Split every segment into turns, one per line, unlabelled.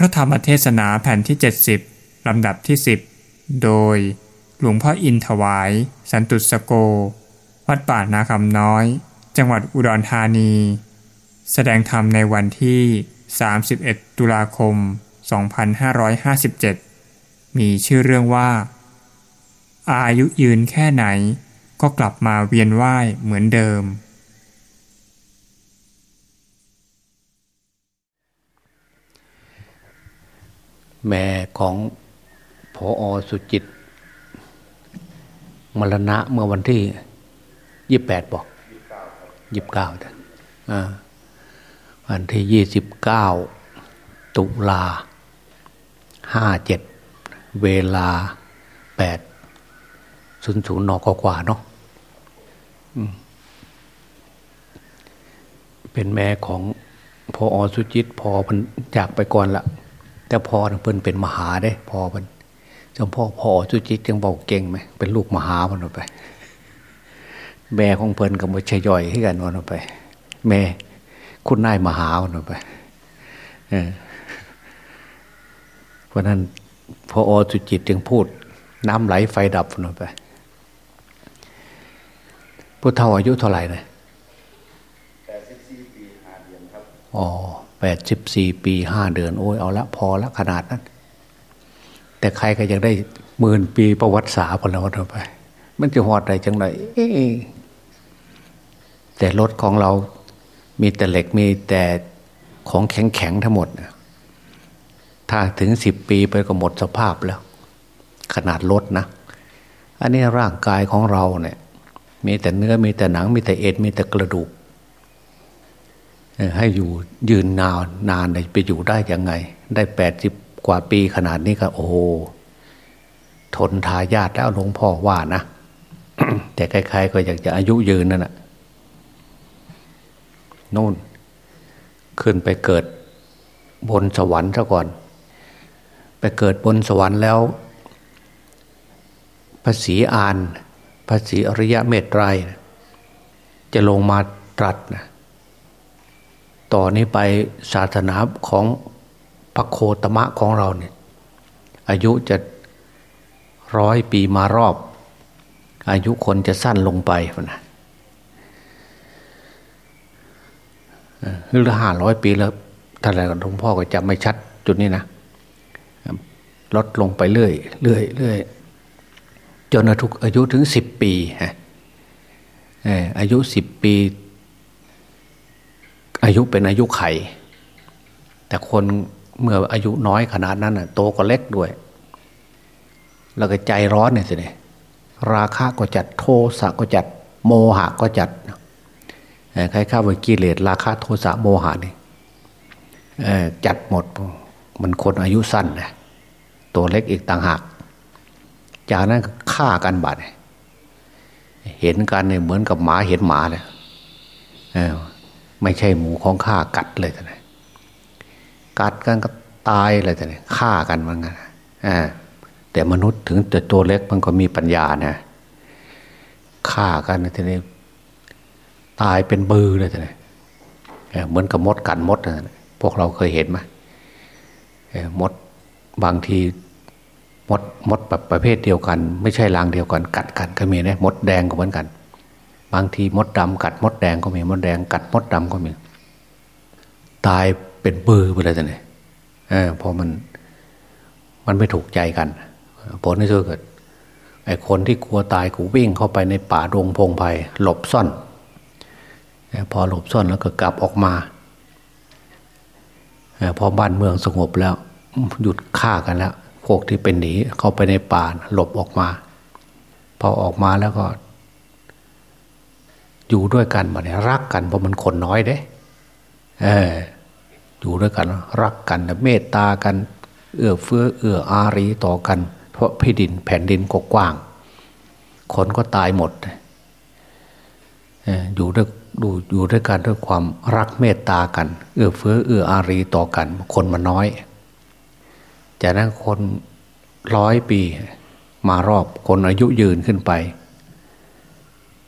ระธรรมเทศนาแผ่นที่ 70 ลำดับที่ 10 โดย หลวงพ่ออินถวาย สันตุสโก วัดป่านาคำน้อย จังหวัดอุดรธานี แสดงธรรมในวันที่ 31 ตุลาคม 2557 มีชื่อเรื่องว่า อายุยืนแค่ไหนก็กลับมาเวียนว่ายเหมือนเดิม
แม่ของพออสุจิต มรณะเมื่อวันที่ยี่แปดบอกยี่สิบเก้าวันที่ยี่สิบเก้าตุลาห้าเจ็ดเวลาแปดศูนย์ศูนย์นอกกว่าเนาะเป็นแม่ของพออสุจิตพอมันจากไปก่อนละ แต่พอเพิ่นเป็นมหาได้พอเพิ่นจำพ่อพ่อสุจิตยังบอกเก่งไหมเป็นลูกมหามันออกไป แม่ของเพิ่นกับมือชย่อยให้กันวันออกไป แม่คุณนายมหาวันออกไปเพราะนั้นพออสุจิตจึงพูด น้ำไหลไฟดับวันออกไปผู้เฒ่าอายุเท่าไหร่นะแปดสิบสี่ปีห้าเดือนครับอ๋อ แปดสิบสี่ปีห้าเดือนโอ้ยเอาละพอละขนาดนั้น แต่ใครก็ยังได้หมื่นปีประวัติศาสตร์พลวัตไป มันจะหอดอะไรจังไรแต่รถของเรามีแต่เหล็กมีแต่ของแข็งแข็งทั้งหมด ถ้าถึงสิบปีไปก็หมดสภาพแล้ว ขนาดรถนะ อันนี้ร่างกายของเราเนี่ย มีแต่เนื้อมีแต่หนัง มีแต่เอ็นมีแต่กระดูก ให้อยู่ยืนนานนานไปอยู่ได้ยังไง ได้แปดสิบกว่าปีขนาดนี้ก็โอ้โหทนทายาทแล้วหลวงพ่อว่านะแต่ใครๆก็อยากจะอายุยืนนั่นแหะนู่น ขึ้นไปเกิดบนสวรรค์ซะก่อน ไปเกิดบนสวรรค์แล้วภาษีอานภาษีอริยะเมตไตรจะลงมาตรัสนะ ต่อนนี้ไปศาสนาของพระโคตมะของเราเนี่ย อายุจะร้อยปีมารอบ อายุคนจะสั้นลงไปนะหรือห้าร้อยปีแล้วท่านอะไรหลวงพ่อก็จำไม่ชัดจุดนี้นะลดลงไปเรื่อยเรื่อยเรื่อยจนอายุถึงสิบปีฮะอายุสิบปี อายุเป็นอายุไข แต่คนเมื่ออายุน้อยขนาดนั้นโตก็เล็กด้วย แล้วก็ใจร้อนเนี่ยสิเนี่ยราคะก็จัดโทสะก็จัด โมหะก็จัดใครข้าวกิเลสราคะโทสะโมหะนี่จัดหมดมันคนอายุสั้นนะตัวเล็กอีกต่างหาก จากนั้นฆ่ากันบาดเห็นกันเนี่ยเหมือนกับหมาเห็นหมาเลย ไม่ใช่หมูของข้ากัดเลยท่านกัดกันก็ตายเลยท่านฆ่ากันมันกันแต่มนุษย์ถึงแต่ตัวเล็กมันก็มีปัญญานะฆ่ากันท่านตายเป็นบือเลยท่านเหมือนกับมดกันมดนะพวกเราเคยเห็นไหมมดบางทีมดมดแบบประเภทเดียวกัน ไม่ใช่รางเดียวกัน กัดกันก็มีนะมดแดงก็เหมือนกัน บางทีมดดำกัดมดแดงก็มีมดแดงกัดมดดำก็มี ตายเป็นเบือไปเลยท่เนี่ยพอมันมันไม่ถูกใจกัน ผลที่สุดเกิดไอ้คนที่กลัวตายกูวิ่งเข้าไปในป่าดงพงไพ่หลบซ่อนพอหลบซ่อนแล้วก็กลับออกมาพอบ้านเมืองสงบแล้ว หยุดฆ่ากันแล้วพวกที่เป็นหนีเข้าไปในป่าหลบออกมา พอออกมาแล้วก็ อยู่ด้วยกันมาเนี่ยรักกันเพราะมันคนน้อยเด้เอออยู่ด้วยกันรักกันเมตตากัน เอื้อเฟื้อเอื้ออารีต่อกัน เพราะพี่ดินแผ่นดินกว้าง คนก็ตายหมดอยู่ด้วยดูอยู่ด้วยกันด้วยความรักเมตตากัน เอื้อเฟื้อเอื้ออารีต่อกัน คนมันน้อย จากนั้นคนร้อยปี มารอบคนอายุยืนขึ้นไป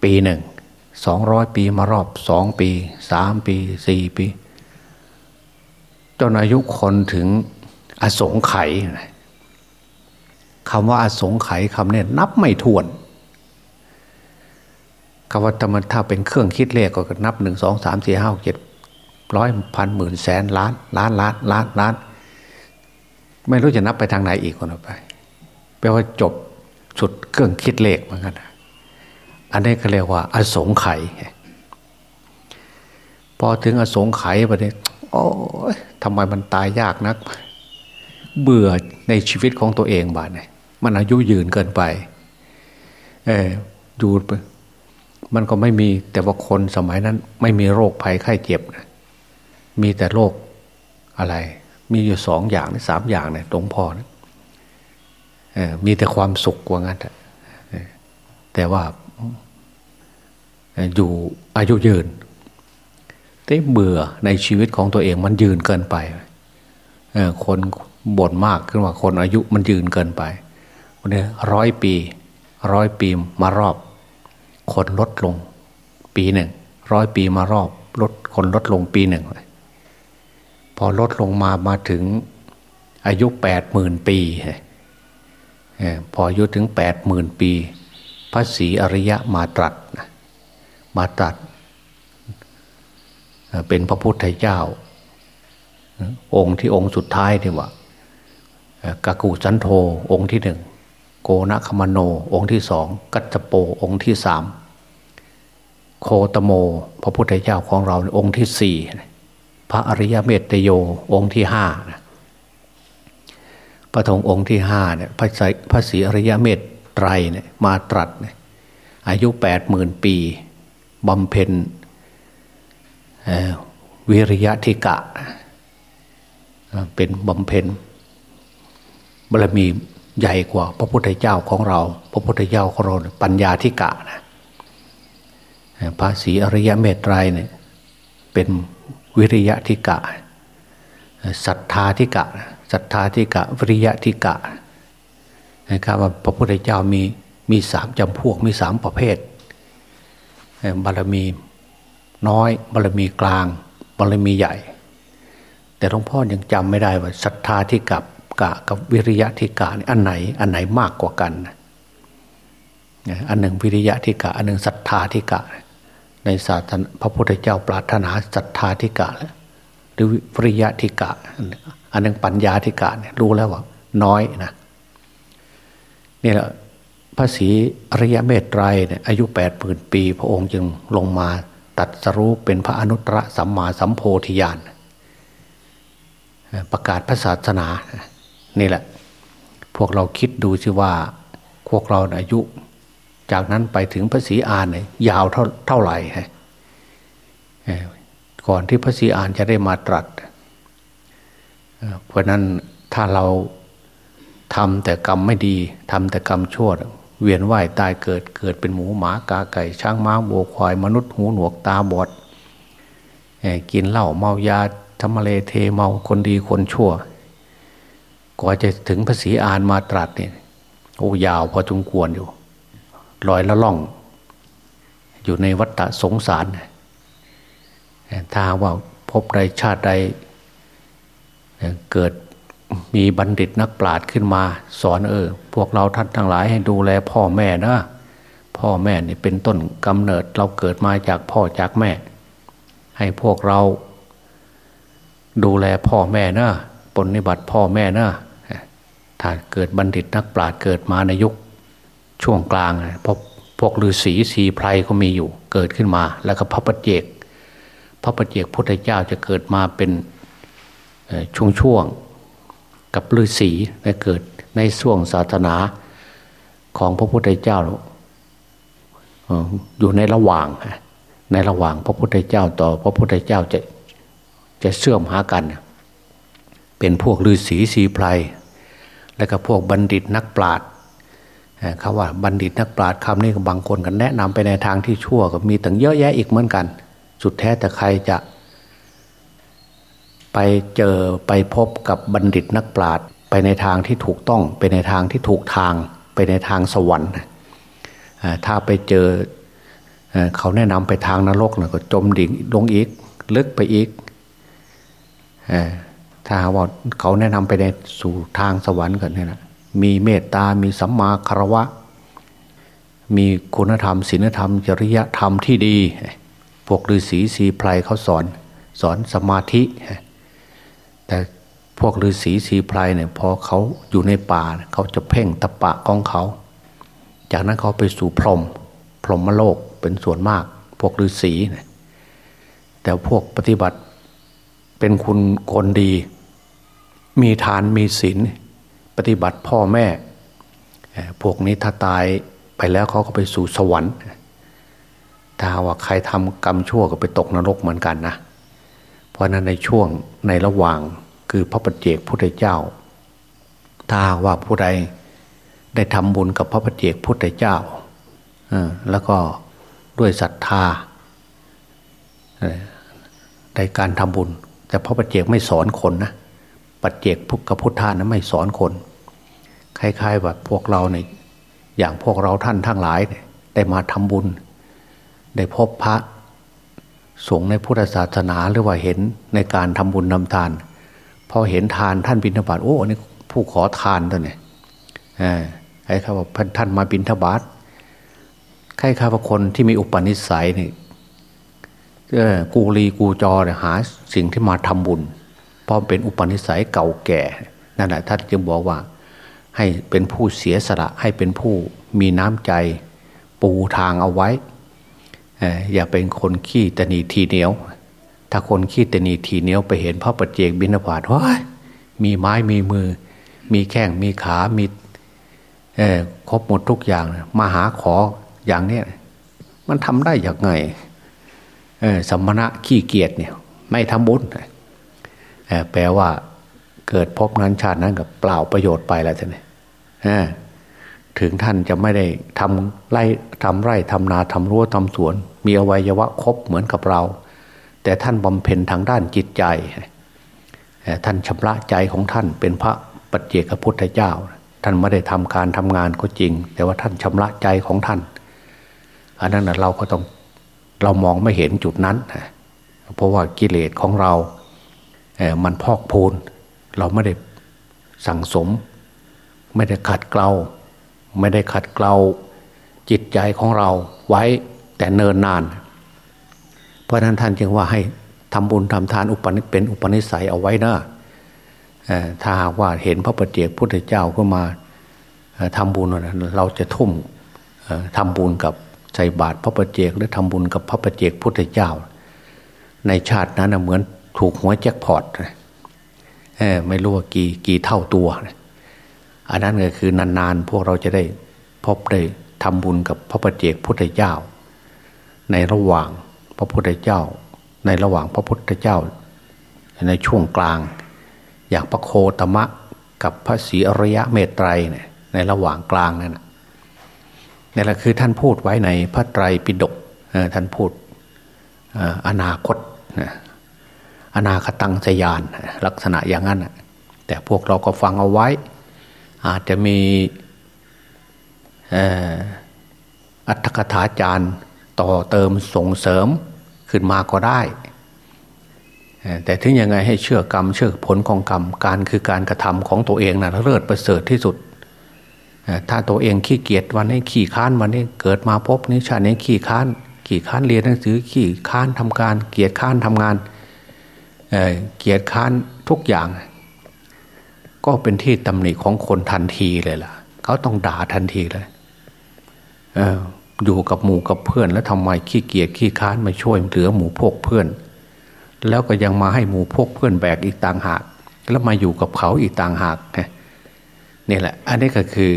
ปีหนึ่ง สองร้อยปีมารอบสองปีสามปีสี่ปี จนอายุคนถึงอสงไขยคำว่าอสงไขยคำนี้นับไม่ถ้วนคำว่าธรรมถ้าเป็นเครื่องคิดเลขก็นับหนึ่งสองสามสี่ห้าเจ็ดร้อยพันหมื่นแสนล้านล้านล้านล้านล้าน ไม่รู้จะนับไปทางไหนอีกคนไปแปลว่าจบสุดเครื่องคิดเลขเหมือนกัน อันนี้เขาเรียกว่า อสงไขยพอถึงอสงไขยไปเนี่ยโอ้ยทำไมมันตายยากนัก เบื่อในชีวิตของตัวเองบ้านเนี่ยมันอายุยืนเกินไปเออดูไปมันก็ไม่มีแต่ว่าคนสมัยนั้น ไม่มีโรคภัยไข้เจ็บนะมีแต่โรคอะไร มีอยู่สองอย่างสามอย่างเนี่ยตรงพอนะมีแต่ความสุขกว่างั้นแต่ว่า อยู่อายุยืนแต่เบื่อในชีวิตของตัวเองมันยืนเกินไปคนบ่นมากขึ้นว่าคนอายุมันยืนเกินไปวันนี้ร้อยปี ร้อยปีมารอบ คนลดลง ปีหนึ่งร้อยปีมารอบลดคนลดลงปีหนึ่งพอลดลงมามาถึงอายุแปดหมื่นปีพออายุถึงแปดหมื่นปี พระศรีอริยะมาตรัสมาตรัส เป็นพระพุทธเจ้า องค์ที่องค์สุดท้ายที่ว่ากากูสันโธองค์ที่หนึ่งโกนคมโน องค์ที่สอง กัจจโปองค์ที่สามโคตโม พระพุทธเจ้าของเราองค์ที่สี่พระอริยเมตโยองค์ที่ห้าพระธงองค์ที่ห้าเนี่ยพระพระศรีอริยเมต ไตรเนี่ยมาตรัสเนี่ยอายุแปดหมื่นปีบำเพ็ญวิริยะทิกะ เป็นบำเพ็ญบารมีใหญ่กว่าพระพุทธเจ้าของเรา พระพุทธเจ้าของเราปัญญาทิกะนะพระศรีอริยเมตไตรเนี่ยเป็นวิริยะทิกะศรัทธาทิกะศรัทธาทิกะวิริยะทิกะะ ครับว่าพระพุทธเจ้ามีมีสามจำพวกมีสามประเภท บารมีน้อย บารมีกลาง บารมีใหญ่ แต่หลวงพ่อยังจำไม่ได้ว่าศรัทธาที่กับกะกับวิริยะที่กะนี่อันไหนอันไหนมากกว่ากันอันหนึ่งวิริยะที่กะ อันหนึ่งศรัทธาที่กะ ในศาสนาพระพุทธเจ้าปรารถนาศรัทธาที่กะหรือวิริยะที่กะ อันหนึ่งปัญญาที่กะเนี่ยรู้แล้วว่าน้อยนะ นี่แหละพระศรีอริยเมตไตรเนี่ยอายุแปดหมื่นปี พระองค์จึงลงมาตัดสรู้เป็นพระอนุตตรสัมมาสัมโพธิญาณประกาศพระศาสนานี่แหละ พวกเราคิดดูสิว่าพวกเราอายุ จากนั้นไปถึงพระศรีอานเนี่ยยาวเท่าเท่าไหร่ฮะก่อนที่พระศรีอานจะได้มาตรัสเพราะนั้นถ้าเรา ทำแต่กรรมไม่ดีทำแต่กรรมชั่วเวียนว่ายตายเกิดเกิดเป็นหมูหมากาไก่ช้างม้าโบควายมนุษย์หูหนวกตาบอดกินเหล้าเมายาทำมะเลเทเมาคนดีคนชั่ว กว่าจะถึงภาษีอานมาตรัสเนี่ยโอ้ยาวพอจงควรอยู่ลอยละล่อง อยู่ในวัฏสงสารถ้าว่าพบใดชาติใดเกิด มีบัณฑิตนักปราชญ์ขึ้นมา สอนเออ พวกเราท่านทั้งหลายให้ดูแลพ่อแม่นะพ่อแม่นี่เป็นต้นกำเนิดเราเกิดมาจากพ่อจากแม่ ให้พวกเรา ดูแลพ่อแม่นะปฏิบัติพ่อแม่นะถ้าเกิดบัณฑิตนักปราชญ์เกิดมาในยุคช่วงกลางพบพวกฤาษีสีไพรก็มีอยู่ เกิดขึ้นมา แล้วก็พระปัจเจก พระปัจเจกพุทธเจ้าจะเกิดมาเป็นช่วงช่วง กับฤาษีได้เกิดในช่วงศาสนาของพระพุทธเจ้าอยู่ในระหว่าง ในระหว่างพระพุทธเจ้าต่อพระพุทธเจ้าจะจะเชื่อมหากัน เป็นพวกฤาษีสีไพรและก็พวกบัณฑิตนักปราชญ์คำว่าบัณฑิตนักปราชญ์คำนี้บางคนกันแนะนำไปในทางที่ชั่วก็มีตั้งเยอะแยะอีกเหมือนกัน สุดแท้แต่ใครจะ ไปเจอไปพบกับบัณฑิตนักปราชญ์ไปในทางที่ถูกต้องไปในทางที่ถูกทางไปในทางสวรรค์ถ้าไปเจอเขาแนะนำไปทางนรกก็จมดิ่งลงอีกลึกไปอีกถ้าว่าเขาแนะนำไปในสู่ทางสวรรค์กันนี่นะมีเมตตา มีสัมมาคารวะ มีคุณธรรมศีลธรรม จริยธรรมที่ดี พวกฤาษีสีไพรเขาสอน สอนสมาธิ แต่พวกฤาษีสีไพรเนี่ยพอเขาอยู่ในป่าเขาจะเพ่งตะปะของเขา จากนั้นเขาไปสู่พรหมพรหมโลกเป็นส่วนมาก พวกฤาษีเนี่ยแต่พวกปฏิบัติเป็นคุณคนดี มีทานมีศีลปฏิบัติพ่อแม่ พวกนี้ถ้าตายไปแล้วเขาก็ไปสู่สวรรค์ถ้าว่าใครทำกรรมชั่วก็ไปตกนรกเหมือนกันนะ เพราะนั้นในช่วงในระหว่าง คือพระปัจเจกพุทธเจ้า ถ้าว่าผู้ใดได้ทำบุญกับพระปัจเจกพุทธเจ้าแล้วก็ด้วยศรัทธาในการทำบุญ แต่พระปัจเจกไม่สอนคนนะปัจเจกพุทธพุทธานะไม่สอนคนคล้ายๆแบบพวกเราในอย่างพวกเราท่านทั้งหลาย ได้มาทำบุญ ได้พบพระสงฆ์ในพุทธศาสนาหรือว่าเห็นในการทำบุญนำทาน พอเห็นทานท่านบิณฑบาตโอ้อันนี้ผู้ขอทานตัวเนี่ยไอ้ข้าว่าท่านมาบิณฑบาตใครข้าว่าคนที่มีอุปนิสัยนี่กูรีกูจอหาสิ่งที่มาทำบุญเพราะเป็นอุปนิสัยเก่าแก่นั่นแหละท่านจึงบอกว่า ให้เป็นผู้เสียสละให้เป็นผู้มีน้ำใจปูทางเอาไว้อย่าเป็นคนขี้ตนีทีเหนียว ถ้าคนขี้ตนีทีเหนียวไปเห็นพระปัจเจกบิณฑบาตว่ามีไม้มีมือ มีแข้งมีขา มีเออครบหมดทุกอย่างมาหาขออย่างนี้มันทำได้อย่างไงสมณะขี้เกียจเนี่ย ไม่ทำบุญแปลว่าเกิดพบนั้นชาตินั้นกับเปล่าประโยชน์ไปแล้วท่านถึงท่านจะไม่ได้ทำไร่ทำไร่ทำนาทำรั้วทำสวน มีอวัยวะครบเหมือนกับเรา แต่ท่านบำเพ็ญทางด้านจิตใจ ท่านชำระใจของท่านเป็นพระปัจเจกพุทธเจ้า ท่านไม่ได้ทำการทำงานก็จริง แต่ว่าท่านชำระใจของท่าน อันนั้นเราก็ต้องเรามองไม่เห็นจุดนั้น เพราะว่ากิเลสของเรา มันพอกพูน เราไม่ได้สั่งสม ไม่ได้ขัดเกลา ไม่ได้ขัดเกลาจิตใจของเราไว้แต่เนินนาน ราะนั้นท่านจึงว่าให้ทำบุญทำทานอุปนิเป็นอุปนิสัยเอาไว้นะถ้าหากว่าเห็นพระปฏิเจกพุทธเจ้าก็มาทำบุญเราจะทุ่มทำบุญกับใส่บาตรพระประเจกหรือทำบุญกับพระประเจกพุทธเจ้า ในชาตินั้นเหมือนถูกหัวแจ็คพอตไม่รู้ว่ากี่กี่เท่าตัว อันนั้นก็คือนานๆ พวกเราจะได้พบได้ทำบุญกับพระประเจกพุทธเจ้า ในระหว่าง ระพุทธเจ้า ในระหว่างพระพุทธเจ้า ในช่วงกลาง อย่างพระโคตมะกับพระศรีอริยะเมตไตรเนี่ยในระหว่างกลางนั่นนี่แหละคือท่านพูดไว้ในพระไตรปิฎกท่านพูดอนาคตอนาคตังสยาน ลักษณะอย่างนั้นแต่พวกเราก็ฟังเอาไว้ อาจจะมีอัตถกถาจารย์ต่อเติมส่งเสริม ขึ้นมาก็ได้ แต่ถึงยังไงให้เชื่อกรรม เชื่อผลของกรรมการคือการกระทำของตัวเองนะเลิศประเสริฐที่สุด ถ้าตัวเองขี้เกียจวันนี้ขี้ค้านวันนี้เกิดมาพบนี้ชาตินี้ขี้ค้านขี้ค้านเรียนหนังสือขี้ค้านทำการ เกียจค้านทำงานเเกียจค้านทุกอย่าง ก็เป็นที่ตำหนิของคนทันทีเลยล่ะ เขาต้องด่าทันทีเลยเอยู่กับหมู่กับเพื่อน แล้วทำไมขี้เกียจขี้ค้านมาช่วยเหลือหมู่พวกเพื่อน แล้วก็ยังมาให้หมู่พวกเพื่อนแบกอีกต่างหาก แล้วมาอยู่กับเขาอีกต่างหากเนี่ยนี่แหละ อันนี้ก็คือ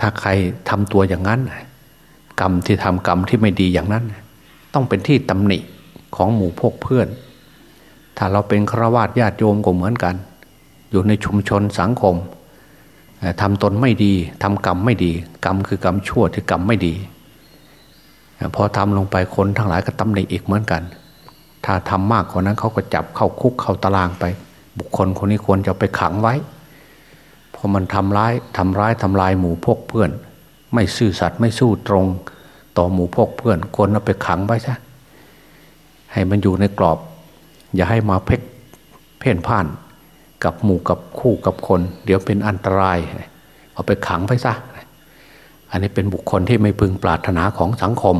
ถ้าใครทำตัวอย่างนั้น กรรมที่ทำกรรมที่ไม่ดีอย่างนั้น ต้องเป็นที่ตำหนิของหมู่พวกเพื่อน ถ้าเราเป็นฆราวาสญาติโยมก็เหมือนกัน อยู่ในชุมชนสังคม ทำตนไม่ดีทำกรรมไม่ดี กรรมคือกรรมชั่วที่กรรมไม่ดีพอทำลงไปคนทั้งหลายก็ตำหนิอีกเหมือนกัน ถ้าทำมากกว่านั้นเขาก็จับเข้าคุกเข้าตารางไป บุคคลคนนี้ควรจะไปขังไว้เพอมันทำร้ายทำร้ายทำลายหมู่พกเพื่อน ไม่ซื่อสัตย์ไม่สู้ตรง ต่อหมู่พกเพื่อนคนเอาไปขังไว้ซะให้มันอยู่ในกรอบ อย่าให้มาเพ่งเพ่นพ่าน กับหมู่กับคู่กับคน เดี๋ยวเป็นอันตราย เอาไปขังไปซะอันนี้เป็นบุคคลที่ไม่พึงปรารถนาของสังคม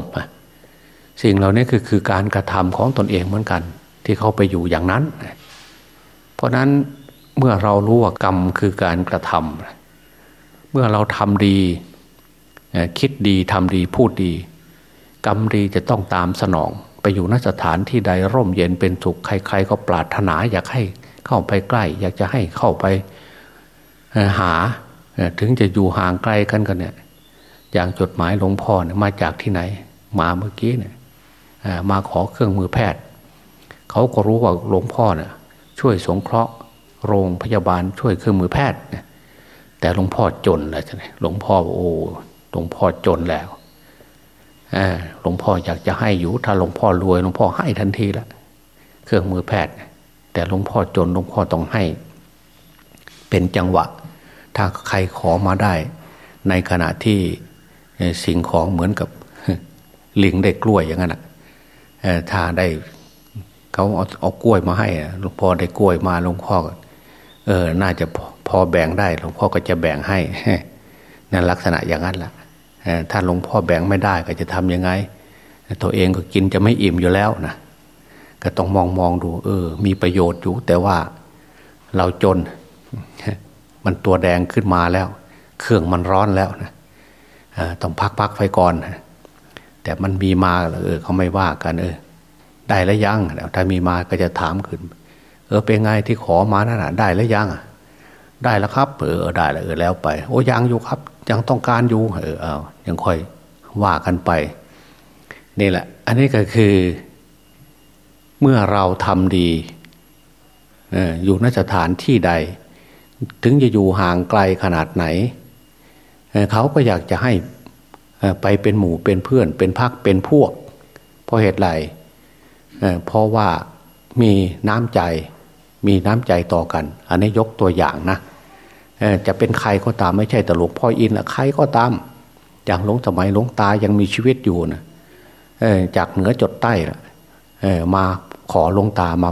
สิ่งเหล่านี้คือคือการกระทำของตนเองเหมือนกัน ที่เขาไปอยู่อย่างนั้น เพราะนั้นเมื่อเรารู้ว่ากรรมคือการกระทำเมื่อเราทำดีคิดดีทำดีพูดดี กรรมดีจะต้องตามสนอง ไปอยู่นสถานที่ใดร่มเย็นเป็นสุขใคร ๆ ก็ปรารถนาอยากให้ เข้าไปใกล้ อยากจะให้เข้าไปหาถึงจะอยู่ห่างไกลกันกันเนี่ยอย่างจดหมายหลวงพ่อเนี่ยมาจากที่ไหน มาเมื่อกี้เนี่ยมาขอเครื่องมือแพทย์ เขาก็รู้ว่าหลวงพ่อเนี่ยช่วยสงเคราะห์โรงพยาบาลช่วยเครื่องมือแพทย์เนี่ยแต่หลวงพ่อจนแล้วใช่ไหมหลวงพ่อโอ้หลวงพ่อจนแล้วหลวงพ่ออยากจะให้อยู่ถ้าหลวงพ่อรวยหลวงพ่อให้ทันทีละเครื่องมือแพทย์ แต่หลวงพ่อจนหลวงพ่อต้องให้ เป็นจังหวะ ถ้าใครขอมาได้ ในขณะที่สิ่งของเหมือนกับลิงได้กล้วยอย่างนั้นอะถ้าได้เขาเอาเอากล้วยมาให้หลวงพ่อได้กล้วยมาหลวงพ่อเออ น่าจะพอแบ่งได้หลวงพ่อก็จะแบ่งให้นั่นลักษณะอย่างนั้นแหละถ้าหลวงพ่อแบ่งไม่ได้ก็จะทํำยังไง ตัวเองก็กินจะไม่อิ่มอยู่แล้วนะ ก็ต้องมองมองดู เออ มีประโยชน์อยู่ แต่ว่าเราจน มันตัวแดงขึ้นมาแล้ว เครื่องมันร้อนแล้วนะต้องพักพักไฟก่อนแต่มันมีมาเออเขาไม่ว่ากัน เออ ได้แล้วยังถ้ามีมาก็จะถามขึ้น เออเป็นไงที่ขอมานั่นได้แล้วยังได้แล้วครับ เออได้แล้วเออแล้วไป โอ้ยังอยู่ครับ ยังต้องการอยู่เออเอายังค่อยว่ากันไป นี่แหละ อันนี้ก็คือ เมื่อเราทำดีอยู่นสถานที่ใด ถึงจะอยู่ห่างไกลขนาดไหน เขาก็อยากจะให้ไปเป็นหมู่เป็นเพื่อน เป็นพักเป็นพวก เพราะเหตุไรเพราะว่ามีน้ำใจมีน้ำใจต่อกัน อันนี้ยกตัวอย่างนะจะเป็นใครก็ตามไม่ใช่แต่หลวงพ่ออินละใครก็ตาม อย่างหลวงสมัยหลวงตายังมีชีวิตอยู่นะจากเหนือจดใต้มา ขอหลวงตามา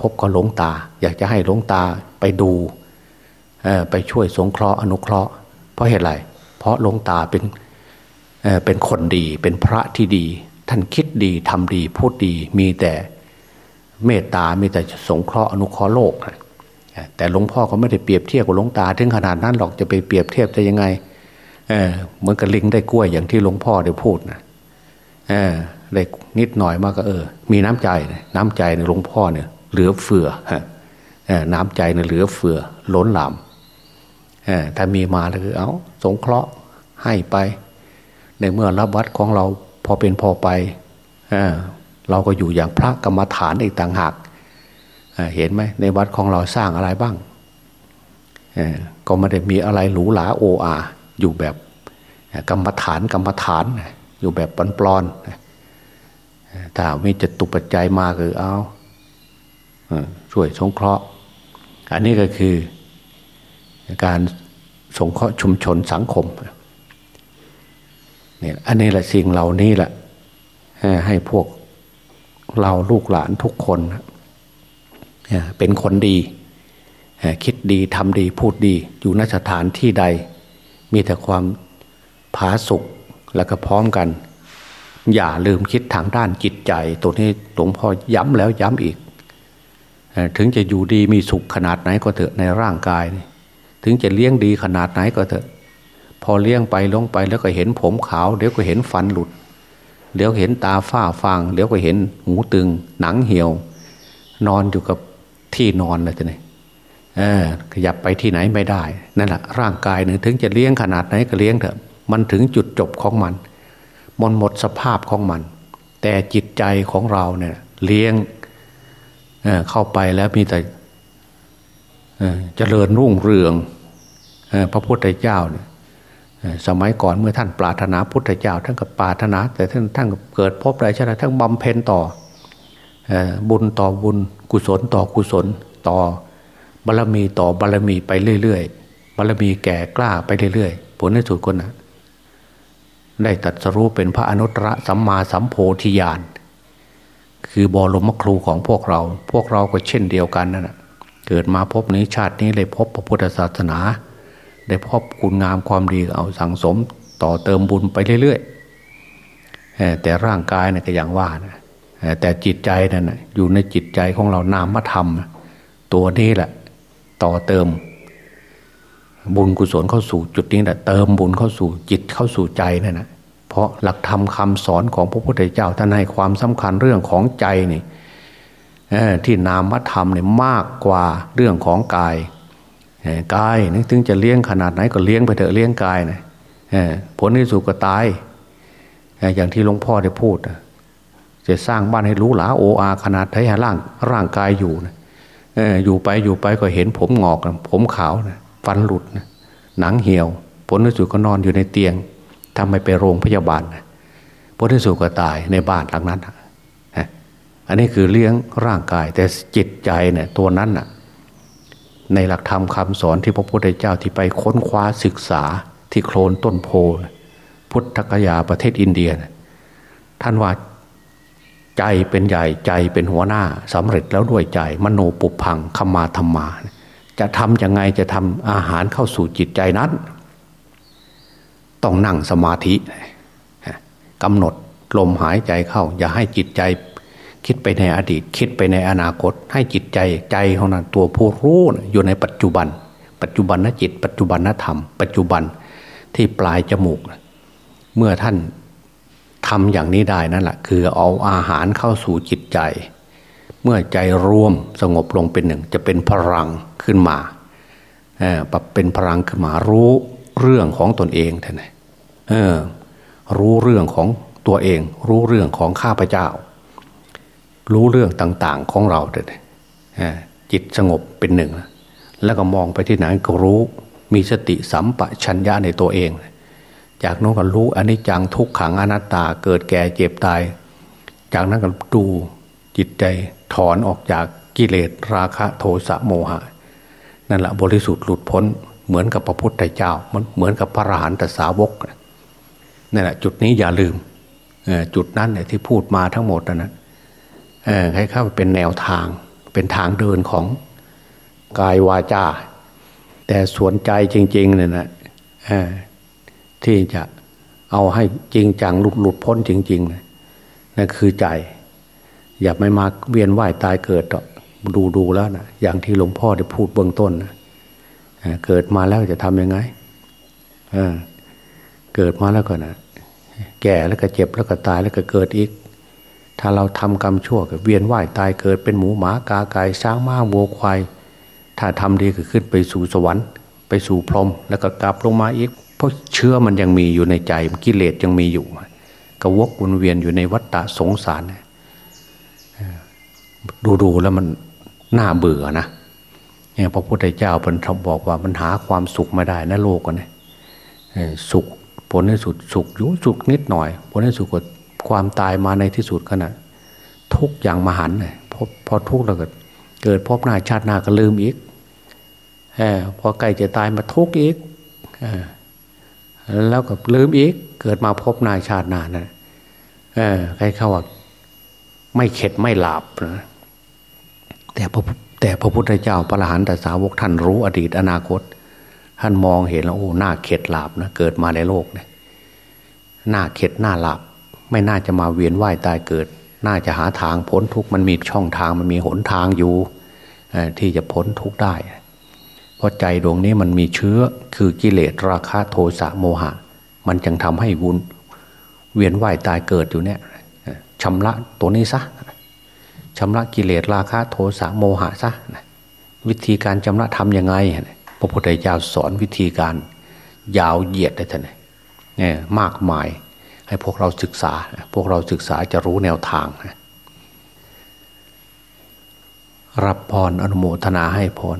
พบกับหลวงตา อยากจะให้หลวงตาไปดูไปช่วยสงเคราะห์อนุเคราะห์ เพราะเหตุไร เพราะหลวงตาเป็นเเป็นคนดีเป็นพระที่ดี ท่านคิดดีทำดีพูดดีมีแต่เมตตามีแต่สงเคราะห์อนุเคราะห์โลกแต่หลวงพ่อก็ไม่ได้เปรียบเทียบกับหลวงตา ถึงขนาดนั้นหรอกจะไปเปรียบเทียบจะยังไงเเหมือนกับลิงได้กล้วยอย่างที่หลวงพ่อได้พูดนะ เได้นิดหน่อยมากก็เออ มีน้ำใจน้ำใจในหลวงพ่อเนี่ย เหลือเฟือน้ำใจเนี่ยเหลือเฟือ ล้นหลามถ้ามีมาแล้วคือเอาสงเคราะห์ให้ไป ในเมื่อรับวัดของเราพอเป็นพอไปเราก็อยู่อย่างพระกรรมฐานอีกต่างหากเห็นไหมในวัดของเราสร้างอะไรบ้างก็ไม่ได้มีอะไรหรูหราโออาอยู่แบบกรรมฐานกรรมฐาน อยู่แบบปลอนปลอนถ้ามีจะตุปัจจัยมาคือเอาช่วยสงเคราะห์ อันนี้ก็คือการสงเคราะห์ชุมชนสังคมเนี่ยอันนี้แหละสิ่งเหล่านี้แหละให้พวกเราลูกหลานทุกคนเป็นคนดี คิดดีทำดีพูดดี อยู่นสถานที่ใด มีแต่ความผาสุก แล้วก็พร้อมกัน อย่าลืมคิดทางด้านจิตใจ ตัวนี้หลวงพ่อย้ำแล้วย้ำอีก ถึงจะอยู่ดีมีสุขขนาดไหนก็เถอะในร่างกาย ถึงจะเลี้ยงดีขนาดไหนก็เถอะ พอเลี้ยงไปลงไปแล้วก็เห็นผมขาว เดี๋ยวก็เห็นฟันหลุด เดี๋ยวเห็นตาฝ้าฟางเดี๋ยวก็เห็นหูตึง หนังเหี่ยว นอนอยู่กับที่นอนเลยทีนี้เออขยับไปที่ไหนไม่ได้ นั่นแหละร่างกายหนึ่งถึงจะเลี้ยงขนาดไหนก็เลี้ยงเถอะ มันถึงจุดจบของมัน มันหมดสภาพของมัน แต่จิตใจของเราเนี่ยเลี้ยงเเข้าไปแล้วมีแต่เจริญรุ่งเรืองพระพุทธเจ้าเนี่ยสมัยก่อนเมื่อท่านปรารถนาพุทธเจ้าท่านก็ปรารถนา แต่ท่านท่านเกิดพบอะไรใช่ไหมท่านบำเพ็ญต่อบุญต่อบุญกุศลต่อกุศลต่อบารมีต่อบารมีไปเรื่อยๆบารมีแก่กล้าไปเรื่อยๆ ผลในสุดคนนะ ได้ตัดสรู้เป็นพระอนุตตรสัมมาสัมโพธิญาณคือบรมครูของพวกเรา พวกเราก็เช่นเดียวกันนั่นแหะเกิดมาพบนี้ชาตินี้เลยพบพระพุทธศาสนา ได้พบคุณงามความดีเอาสังสมต่อเติมบุญไปเรื่อยๆแต่ร่างกายนะก็อย่างว่านะแต่จิตใจนั่นอยู่ในจิตใจของเรานามธรรม ตัวนี้แหละ ต่อเติม บุญกุศลเข้าสู่จุดนี้แหละเติมบุญเข้าสู่จิตเข้าสู่ใจนั่นนะเพราะหลักธรรมคาสอนของพระพุทธเจ้าท่านให้ความสำคัญเรื่องของใจนี่ที่นามธรรมเนี่ยมากกว่าเรื่องของกายกายนึกถึงจะเลี้ยงขนาดไหนก็เลี้ยงไปเถอะเลี้ยงกายนะผลที่สุดก็ตายอย่างที่หลวงพ่อได้พูดจะสร้างบ้านให้รู้หลาโออาขนาดไหนร่างร่างกายอยู่นะอยู่ไปอยู่ไปก็เห็นผมงอกผมขาวนะ ฟันหลุดหนังเหี่ยว ผลที่สุดก็นอนอยู่ในเตียงทำไมไปโรงพยาบาลนะผลที่สุดก็ตายในบ้านหลังนั้นอันนี้คือเลี้ยงร่างกายแต่จิตใจเนี่ยตัวนั้นน่ะในหลักธรรมคำสอนที่พระพุทธเจ้าที่ไปค้นคว้าศึกษาที่โคลนต้นโพพุทธกยาประเทศอินเดีย ท่านว่าใจเป็นใหญ่ใจเป็นหัวหน้าสำเร็จแล้วด้วยใจ มโนปุพังขมาธรรมา จะทำยังไงจะทำอาหารเข้าสู่จิตใจนั้น ต้องนั่งสมาธิกำหนดลมหายใจเข้า อย่าให้จิตใจคิดไปในอดีต คิดไปในอนาคต ให้จิตใจใจของนั้นตัวผู้รู้อยู่ในปัจจุบัน ปัจจุบันนจิต ปัจจุบันนธรรม ปัจจุบันที่ปลายจมูก เมื่อท่านทำอย่างนี้ได้นั่นแหละคือเอาอาหารเข้าสู่จิตใจ เมื่อใจรวมสงบลงเป็นหนึ่ง จะเป็นพลังขึ้นมาปรับเป็นพลังขึ้นมารู้เรื่องของตนเองท่านเออรู้เรื่องของตัวเอง รู้เรื่องของข้าพเจ้า รู้เรื่องต่าง ๆของเราเด็ดจิตสงบเป็นหนึ่ง แล้วก็มองไปที่ไหนก็รู้ มีสติสัมปชัญญะในตัวเอง จากนั้นก็รู้อนนี้จังทุกขังอนัตตาเกิดแก่เจ็บตาย จากนั้นก็ดู จิตใจถอนออกจากกิเลสราคะโทสะโมหะ นั่นแหละบริสุทธิ์หลุดพ้นเหมือนกับพระพุทธเจ้ามันเหมือนกับพระอรหันตสาวกนั่นแหละจุดนี้อย่าลืมจุดนั้นเนี่ยที่พูดมาทั้งหมดนั้นให้เข้าเป็นแนวทาง เป็นทางเดินของกายวาจา แต่สวนใจจริงๆเนี่ยนะที่จะเอาให้จริงจังหลุดหลุดพ้นจริงๆนั่นคือใจ อย่าไม่มาเวียนว่ายตายเกิดดูดูแล้วนะอย่างที่หลวงพ่อได้พูดเบื้องต้นนะเกิดมาแล้วจะทำยังไงเกิดมาแล้วก็นะแก่แล้วก็เจ็บแล้วก็ตายแล้วก็เกิดอีก ถ้าเราทำกรรมชั่วก็เวียนว่ายตายเกิดเป็นหมูหมากาไก่ช้างม้าวัวควายถ้าทำดีก็ขึ้นไปสู่สวรรค์ ไปสู่พรหมแล้วก็กลับลงมาอีก เพราะเชื้อมันยังมีอยู่ในใจกิเลสยังมีอยู่กวกวนเวียนอยู่ในวัฏฏะสงสาร ดูดูแล้วมันน่าเบื่อนะเนี่ยพระพุทธเจ้าเป็นบอกว่ามันหาความสุขไม่ได้นะโลกนเนี่สุขผลในสุดสุขยู่สุขนิดหน่อย ผลในสุดก็ความตายมาในที่สุดขนาดทุกอย่างมหันเลยพอพอทุกข์แล้วก็เกิดพบหน้าชาติหน้าก็ลืมอีกอพอใกล้จะตายมาทุกข์อีกแล้วก็ลืมอีก เกิดมาพบหน้าชาตินานนะเออใครเขาว่าไม่เข็ดไม่หลาบนะ แต่พระแต่พระพุทธเจ้าพระอรหันตสาวกท่านรู้อดีตอนาคต ท่านมองเห็นแล้วโอ้หน้าเข็ดหลาบนะเกิดมาในโลกเนี่ยหน้าเข็ดหน้าหลาบไม่น่าจะมาเวียนว่ายตายเกิด น่าจะหาทางพ้นทุกมันมีช่องทางมันมีหนทางอยู่ที่จะพ้นทุกได้ราะใจดวงนี้มันมีเชื้อคือกิเลสราคะโทสะโมหะ มันจึงทำให้วุ่นเวียนว่ายตายเกิดอยู่เนี่ยชำระตัวนี้ซะ ชำระกิเลสราคะโทสะโมหะซะวิธีการชำระทำยังไง พระพุทธเจ้าสอนวิธีการยาวเหยียดได้ท่านเนี่ยมากมายให้พวกเราศึกษา พวกเราศึกษาจะรู้แนวทางรับพรอนุโมทนาให้พร